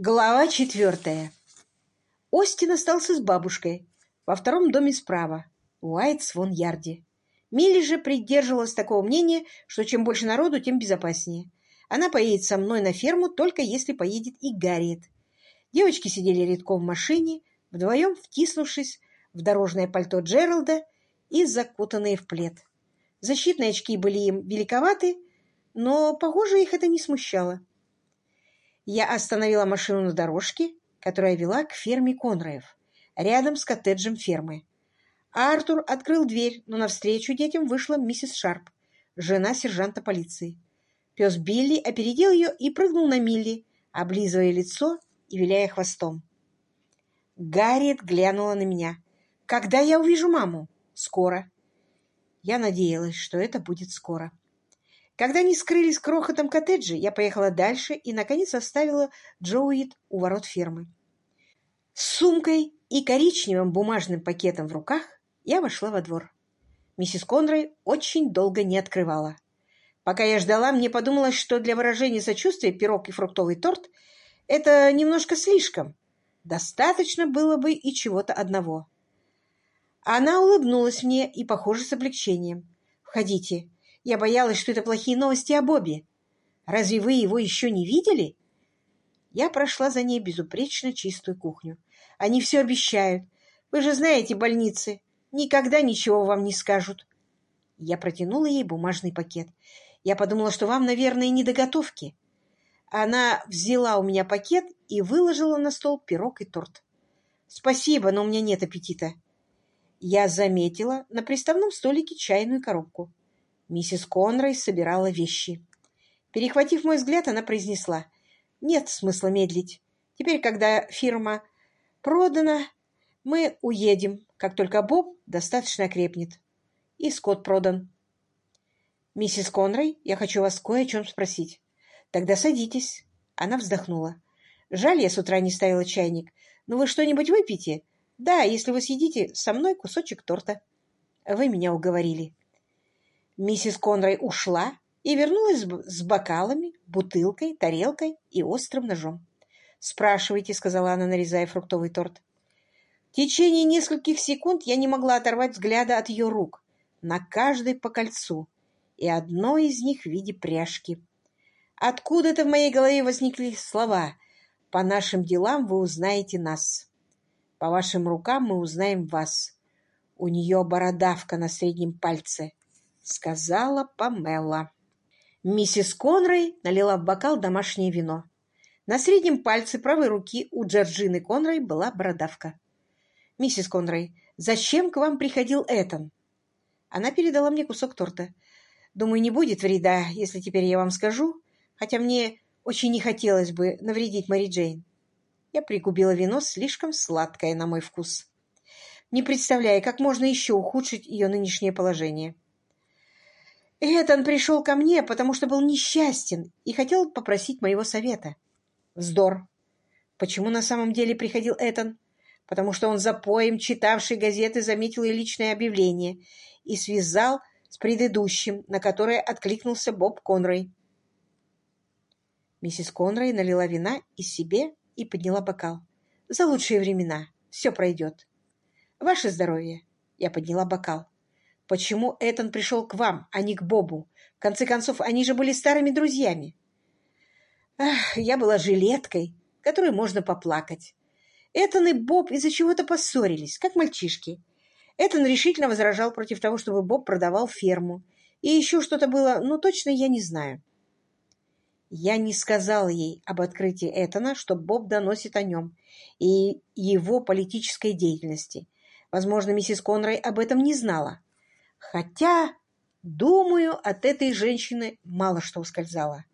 Глава четвертая. Остин остался с бабушкой во втором доме справа, в Уайт-Свон-Ярде. Милли же придерживалась такого мнения, что чем больше народу, тем безопаснее. Она поедет со мной на ферму, только если поедет и Гарриет. Девочки сидели редком в машине, вдвоем втиснувшись в дорожное пальто Джералда и закутанные в плед. Защитные очки были им великоваты, но, похоже, их это не смущало. Я остановила машину на дорожке, которая вела к ферме Конраев, рядом с коттеджем фермы. Артур открыл дверь, но навстречу детям вышла миссис Шарп, жена сержанта полиции. Пес Билли опередил ее и прыгнул на Милли, облизывая лицо и виляя хвостом. Гарриет глянула на меня. «Когда я увижу маму?» «Скоро». Я надеялась, что это будет скоро. Когда они скрылись в крохотном коттедже, я поехала дальше и, наконец, оставила Джоуит у ворот фермы. С сумкой и коричневым бумажным пакетом в руках я вошла во двор. Миссис Конрой очень долго не открывала. Пока я ждала, мне подумалось, что для выражения сочувствия пирог и фруктовый торт — это немножко слишком. Достаточно было бы и чего-то одного. Она улыбнулась мне и, похоже, с облегчением. «Входите. Я боялась, что это плохие новости о Бобби. Разве вы его еще не видели? Я прошла за ней безупречно чистую кухню. Они все обещают. Вы же знаете больницы. Никогда ничего вам не скажут. Я протянула ей бумажный пакет. Я подумала, что вам, наверное, не до готовки. Она взяла у меня пакет и выложила на стол пирог и торт. «Спасибо, но у меня нет аппетита». Я заметила на приставном столике чайную коробку. Миссис Конрой собирала вещи. Перехватив мой взгляд, она произнесла, «Нет смысла медлить. Теперь, когда фирма продана, мы уедем, как только Боб достаточно окрепнет. И Скотт продан». «Миссис Конрой, я хочу вас кое о чем спросить». «Тогда садитесь». Она вздохнула. «Жаль, я с утра не ставила чайник. Но вы что-нибудь выпьете?» «Да, если вы съедите со мной кусочек торта». «Вы меня уговорили». Миссис Конрой ушла и вернулась с бокалами, бутылкой, тарелкой и острым ножом. «Спрашивайте», — сказала она, нарезая фруктовый торт. В течение нескольких секунд я не могла оторвать взгляда от ее рук, на каждой по кольцу, и одно из них в виде пряжки. Откуда-то в моей голове возникли слова «По нашим делам вы узнаете нас. По вашим рукам мы узнаем вас». У нее бородавка на среднем пальце сказала Памела. Миссис Конрой налила в бокал домашнее вино. На среднем пальце правой руки у Джорджины Конрой была бородавка. «Миссис Конрой, зачем к вам приходил Этан?» Она передала мне кусок торта. «Думаю, не будет вреда, если теперь я вам скажу, хотя мне очень не хотелось бы навредить Мэри Джейн. Я пригубила вино слишком сладкое на мой вкус, не представляя, как можно еще ухудшить ее нынешнее положение». Этан пришел ко мне, потому что был несчастен и хотел попросить моего совета. Вздор. Почему на самом деле приходил Этан? Потому что он за поем, читавший газеты, заметил и личное объявление и связал с предыдущим, на которое откликнулся Боб Конрой. Миссис Конрой налила вина и себе и подняла бокал. «За лучшие времена. Все пройдет. Ваше здоровье!» Я подняла бокал. Почему Этан пришел к вам, а не к Бобу? В конце концов, они же были старыми друзьями. Ах, я была жилеткой, которой можно поплакать. Этан и Боб из-за чего-то поссорились, как мальчишки. Этан решительно возражал против того, чтобы Боб продавал ферму. И еще что-то было, но точно я не знаю. Я не сказала ей об открытии Этана, что Боб доносит о нем и его политической деятельности. Возможно, миссис Конрой об этом не знала. Хотя, думаю, от этой женщины мало что ускользало.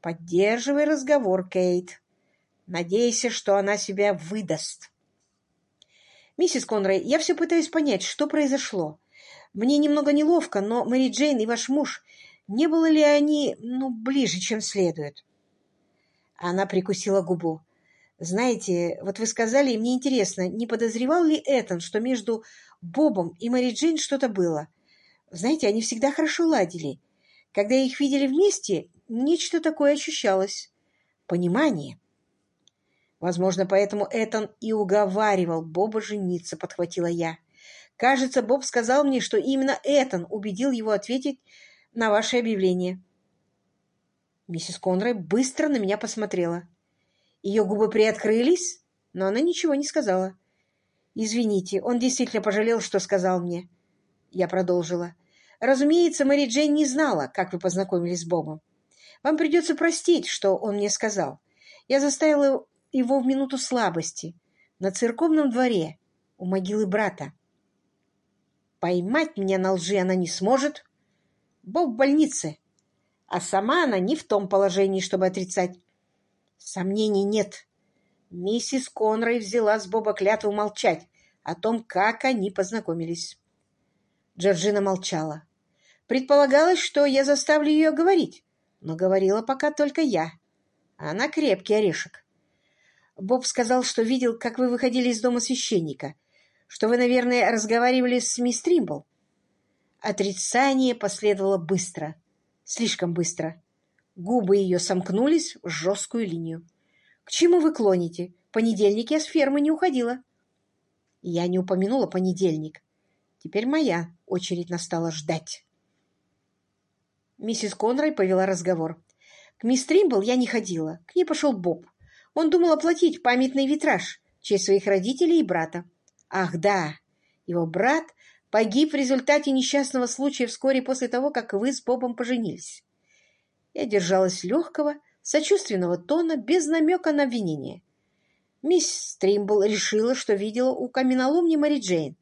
Поддерживай разговор, Кейт. Надейся, что она себя выдаст. Миссис Конрой, я все пытаюсь понять, что произошло. Мне немного неловко, но Мэри Джейн и ваш муж, не было ли они, ну, ближе, чем следует? Она прикусила губу. Знаете, вот вы сказали, и мне интересно, не подозревал ли Этан, что между Бобом и Мэри Джейн что-то было? Знаете, они всегда хорошо ладили. Когда их видели вместе, нечто такое ощущалось. Понимание. Возможно, поэтому Этан и уговаривал Боба жениться, подхватила я. Кажется, Боб сказал мне, что именно Этан убедил его ответить на ваше объявление. Миссис Конрой быстро на меня посмотрела. Ее губы приоткрылись, но она ничего не сказала. «Извините, он действительно пожалел, что сказал мне». Я продолжила. «Разумеется, Мэри Джейн не знала, как вы познакомились с Бобом. Вам придется простить, что он мне сказал. Я заставила его в минуту слабости на церковном дворе у могилы брата. Поймать меня на лжи она не сможет. Боб в больнице, а сама она не в том положении, чтобы отрицать. Сомнений нет. Миссис Конрой взяла с Боба клятву молчать о том, как они познакомились. Джорджина молчала. Предполагалось, что я заставлю ее говорить, но говорила пока только я. Она крепкий орешек. Боб сказал, что видел, как вы выходили из дома священника, что вы, наверное, разговаривали с мисс Тримбл. Отрицание последовало быстро, слишком быстро. Губы ее сомкнулись в жесткую линию. «К чему вы клоните? Понедельник я с фермы не уходила». Я не упомянула понедельник. Теперь моя очередь настала ждать. Миссис Конрой повела разговор. К мисс Тримбл я не ходила. К ней пошел Боб. Он думал оплатить памятный витраж в честь своих родителей и брата. Ах, да, его брат погиб в результате несчастного случая вскоре после того, как вы с Бобом поженились. Я держалась легкого, сочувственного тона, без намека на обвинение. Мисс Стримбл решила, что видела у каменоломни Мэри Джейн.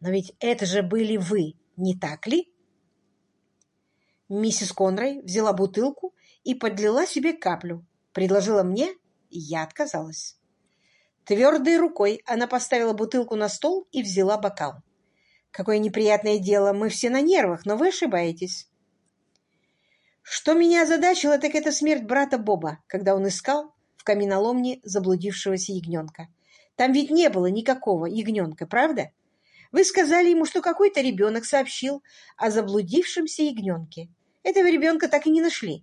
Но ведь это же были вы, не так ли? Миссис Конрой взяла бутылку и подлила себе каплю, предложила мне я отказалась. Твердой рукой она поставила бутылку на стол и взяла бокал. «Какое неприятное дело, мы все на нервах, но вы ошибаетесь». Что меня озадачило, так это смерть брата Боба, когда он искал в каменоломне заблудившегося ягненка. Там ведь не было никакого ягненка, правда? Вы сказали ему, что какой-то ребенок сообщил о заблудившемся ягненке. Этого ребенка так и не нашли.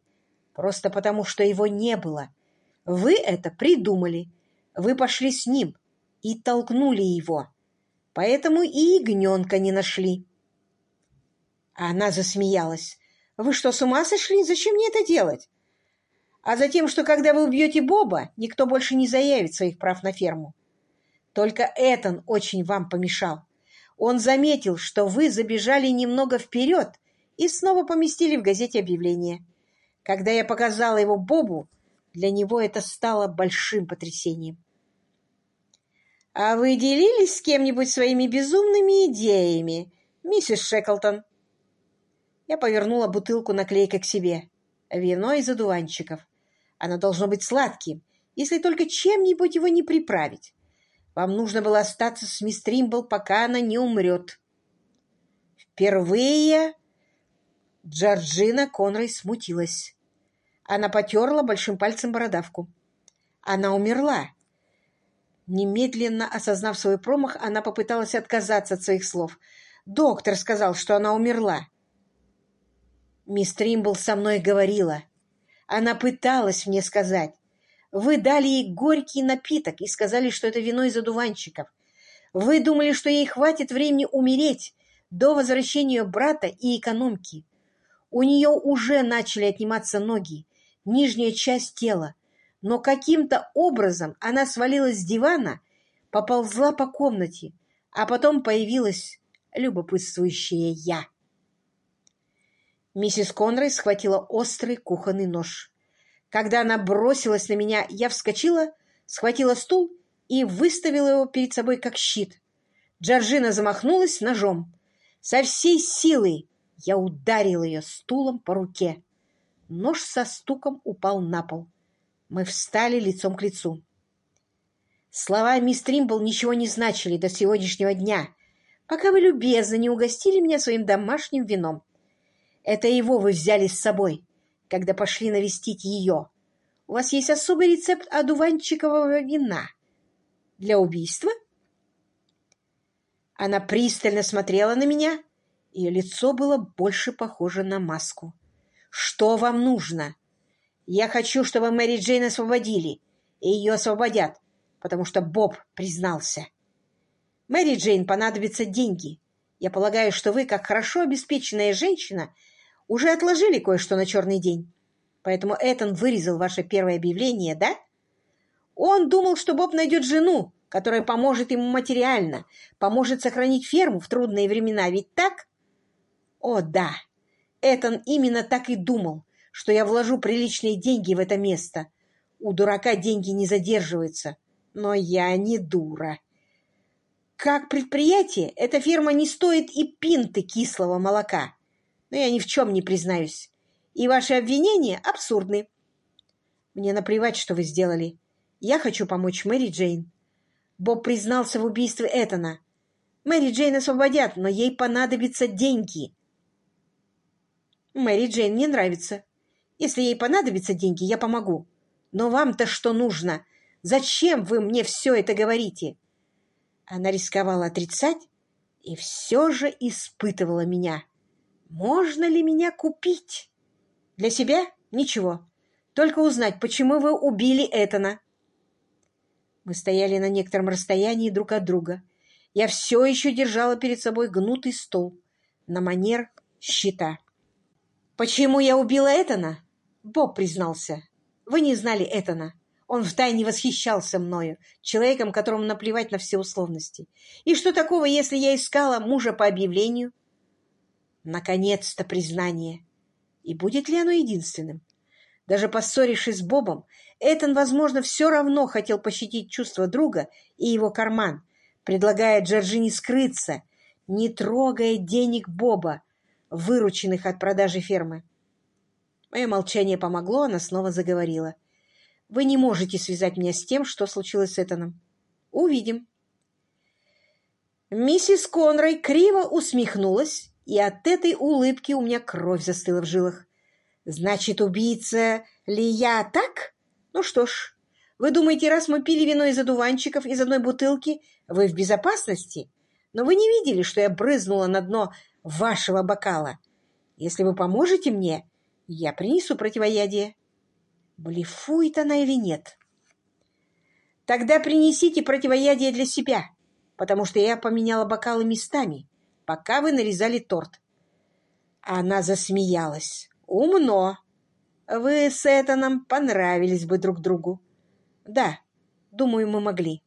Просто потому, что его не было. Вы это придумали. Вы пошли с ним и толкнули его. Поэтому и ягненка не нашли. Она засмеялась. Вы что, с ума сошли? Зачем мне это делать? А затем, что когда вы убьете Боба, никто больше не заявит своих прав на ферму. Только Этан очень вам помешал. Он заметил, что вы забежали немного вперед и снова поместили в газете объявление. Когда я показала его Бобу, для него это стало большим потрясением. «А вы делились с кем-нибудь своими безумными идеями, миссис Шеклтон?» Я повернула бутылку наклейкой к себе. Вино из одуванчиков. Оно должно быть сладким, если только чем-нибудь его не приправить. Вам нужно было остаться с мисс Тримбл, пока она не умрет. Впервые Джорджина Конрой смутилась. Она потерла большим пальцем бородавку. Она умерла. Немедленно осознав свой промах, она попыталась отказаться от своих слов. «Доктор сказал, что она умерла». Мисс Тримбл со мной говорила. Она пыталась мне сказать. Вы дали ей горький напиток и сказали, что это вино из одуванчиков. Вы думали, что ей хватит времени умереть до возвращения брата и экономки. У нее уже начали отниматься ноги, нижняя часть тела, но каким-то образом она свалилась с дивана, поползла по комнате, а потом появилась любопытствующая я. Миссис Конрой схватила острый кухонный нож. Когда она бросилась на меня, я вскочила, схватила стул и выставила его перед собой как щит. Джорджина замахнулась ножом. Со всей силы я ударил ее стулом по руке. Нож со стуком упал на пол. Мы встали лицом к лицу. Слова мисс Тримбл ничего не значили до сегодняшнего дня, пока вы любезно не угостили меня своим домашним вином. Это его вы взяли с собой, когда пошли навестить ее. У вас есть особый рецепт одуванчикового вина. Для убийства? Она пристально смотрела на меня. Ее лицо было больше похоже на маску. Что вам нужно? Я хочу, чтобы Мэри Джейн освободили, и ее освободят. потому что Боб признался. Мэри Джейн понадобятся деньги. Я полагаю, что вы, как хорошо обеспеченная женщина, уже отложили кое-что на черный день. Поэтому Этан вырезал ваше первое объявление, да? Он думал, что Боб найдет жену, которая поможет ему материально, поможет сохранить ферму в трудные времена, ведь так? О, да, Этан именно так и думал, что я вложу приличные деньги в это место. У дурака деньги не задерживаются, но я не дура. Как предприятие, эта ферма не стоит и пинты кислого молока. Но я ни в чем не признаюсь. И ваши обвинения абсурдны. Мне наплевать, что вы сделали. Я хочу помочь Мэри Джейн. Боб признался в убийстве Этана. Мэри Джейн освободят, но ей понадобятся деньги. Мэри Джейн не нравится. Если ей понадобятся деньги, я помогу. Но вам-то что нужно? Зачем вы мне все это говорите? Она рисковала отрицать и все же испытывала меня. Можно ли меня купить? Для себя? Ничего. Только узнать, почему вы убили Этана. Мы стояли на некотором расстоянии друг от друга. Я все еще держала перед собой гнутый стол на манер щита. «Почему я убила Этана?» Боб признался. «Вы не знали Этана. Он втайне восхищался мною, человеком, которому наплевать на все условности. И что такого, если я искала мужа по объявлению?» Наконец-то признание. И будет ли оно единственным? Даже поссорившись с Бобом, Этан, возможно, все равно хотел пощадить чувства друга и его карман, предлагая Джорджине скрыться, не трогая денег Боба, вырученных от продажи фермы. Мое молчание помогло, она снова заговорила. «Вы не можете связать меня с тем, что случилось с Этаном. Увидим». Миссис Конрой криво усмехнулась, и от этой улыбки у меня кровь застыла в жилах. «Значит, убийца ли я так?» Ну что ж, вы думаете, раз мы пили вино из одуванчиков из одной бутылки, вы в безопасности? Но вы не видели, что я брызнула на дно вашего бокала. Если вы поможете мне, я принесу противоядие. Блефует она или нет? Тогда принесите противоядие для себя, потому что я поменяла бокалы местами, пока вы нарезали торт. Она засмеялась. Умно. Вы с Этаном понравились бы друг другу. Да, думаю, мы могли.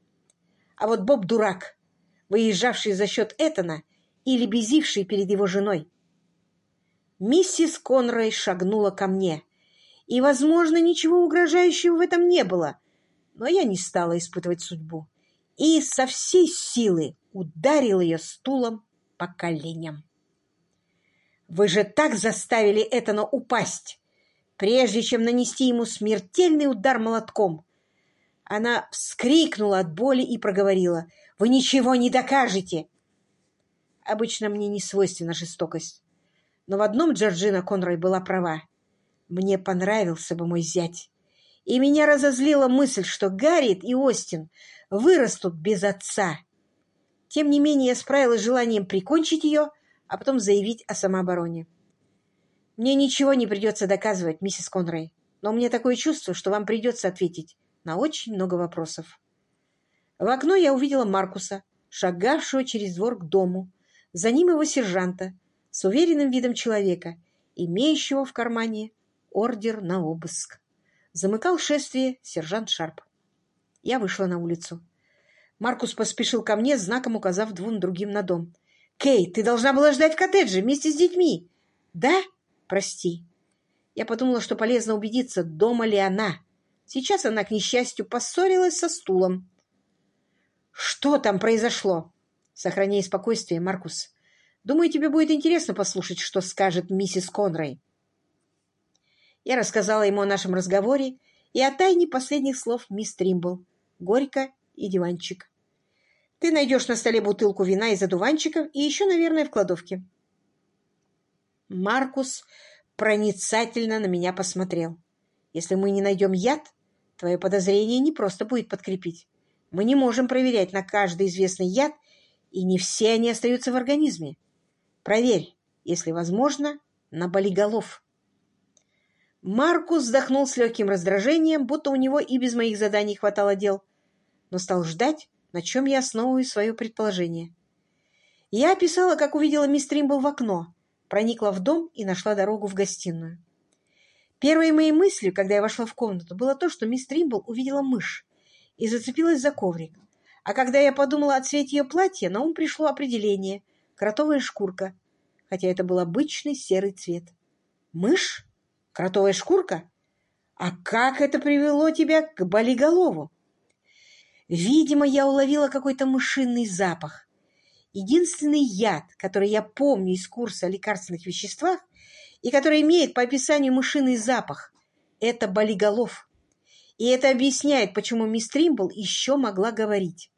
А вот Боб дурак, выезжавший за счет Этана или безивший перед его женой. Миссис Конрой шагнула ко мне, и, возможно, ничего угрожающего в этом не было, но я не стала испытывать судьбу и со всей силы ударил ее стулом по коленям. «Вы же так заставили Этана упасть!» прежде чем нанести ему смертельный удар молотком. Она вскрикнула от боли и проговорила. «Вы ничего не докажете!» Обычно мне не свойственна жестокость. Но в одном Джорджина Конрой была права. Мне понравился бы мой зять. И меня разозлила мысль, что Гарриет и Остин вырастут без отца. Тем не менее, я справилась с желанием прикончить ее, а потом заявить о самообороне. Мне ничего не придется доказывать, миссис Конрей, но мне такое чувство, что вам придется ответить на очень много вопросов. В окно я увидела Маркуса, шагавшего через двор к дому, за ним его сержанта, с уверенным видом человека, имеющего в кармане ордер на обыск. Замыкал шествие сержант Шарп. Я вышла на улицу. Маркус поспешил ко мне, знаком указав двум другим на дом. «Кей, ты должна была ждать в коттедже вместе с детьми!» «Да?» прости. Я подумала, что полезно убедиться, дома ли она. Сейчас она, к несчастью, поссорилась со стулом. Что там произошло? Сохраняй спокойствие, Маркус. Думаю, тебе будет интересно послушать, что скажет миссис Конрой. Я рассказала ему о нашем разговоре и о тайне последних слов мисс Тримбл, горько и диванчик. Ты найдешь на столе бутылку вина из одуванчиков и еще, наверное, в кладовке. Маркус проницательно на меня посмотрел. «Если мы не найдем яд, твое подозрение не просто будет подкрепить. Мы не можем проверять на каждый известный яд, и не все они остаются в организме. Проверь, если возможно, на болиголов». Маркус вздохнул с легким раздражением, будто у него и без моих заданий хватало дел. Но стал ждать, на чем я основываю свое предположение. Я описала, как увидела мисс Тримбл в окно, проникла в дом и нашла дорогу в гостиную. Первой моей мыслью, когда я вошла в комнату, было то, что мисс Тримбл увидела мышь и зацепилась за коврик. А когда я подумала о цвете ее платья, на ум пришло определение — кротовая шкурка, хотя это был обычный серый цвет. Мышь? Кротовая шкурка? А как это привело тебя к болиголову? Видимо, я уловила какой-то мышиный запах. Единственный яд, который я помню из курса о лекарственных веществах и который имеет по описанию мышиный запах, это болиголов. И это объясняет, почему мисс Тримбл еще могла говорить.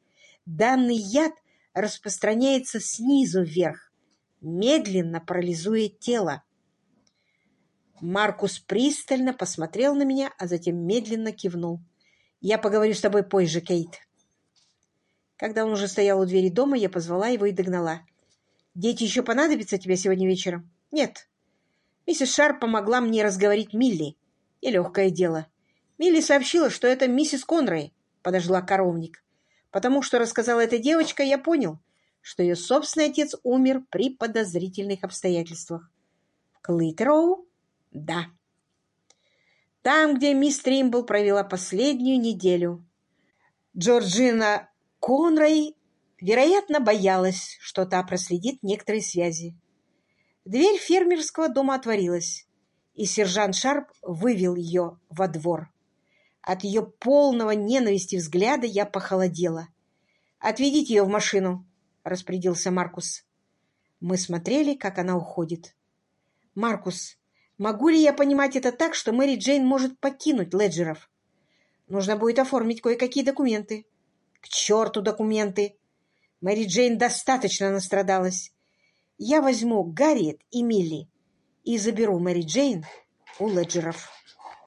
Данный яд распространяется снизу вверх, медленно парализуя тело. Маркус пристально посмотрел на меня, а затем медленно кивнул. «Я поговорю с тобой позже, Кейт». Когда он уже стоял у двери дома, я позвала его и догнала. «Дети еще понадобятся тебе сегодня вечером?» «Нет». Миссис Шарп помогла мне разговорить Милли. Нелегкое дело. Милли сообщила, что это миссис Конрой подожгла коровник. Потому что рассказала эта девочка, я понял, что ее собственный отец умер при подозрительных обстоятельствах. В Клейтероу да. Там, где мисс Тримбл провела последнюю неделю. Джорджина Конрой, вероятно, боялась, что та проследит некоторые связи. Дверь фермерского дома отворилась, и сержант Шарп вывел ее во двор. От ее полного ненависти взгляда я похолодела. «Отведите ее в машину», — распорядился Маркус. Мы смотрели, как она уходит. «Маркус, Могу ли я понимать это так, что Мэри Джейн может покинуть Леджеров? Нужно будет оформить кое-какие документы. К черту документы! Мэри Джейн достаточно настрадалась. Я возьму Гарриет и Милли и заберу Мэри Джейн у Леджеров.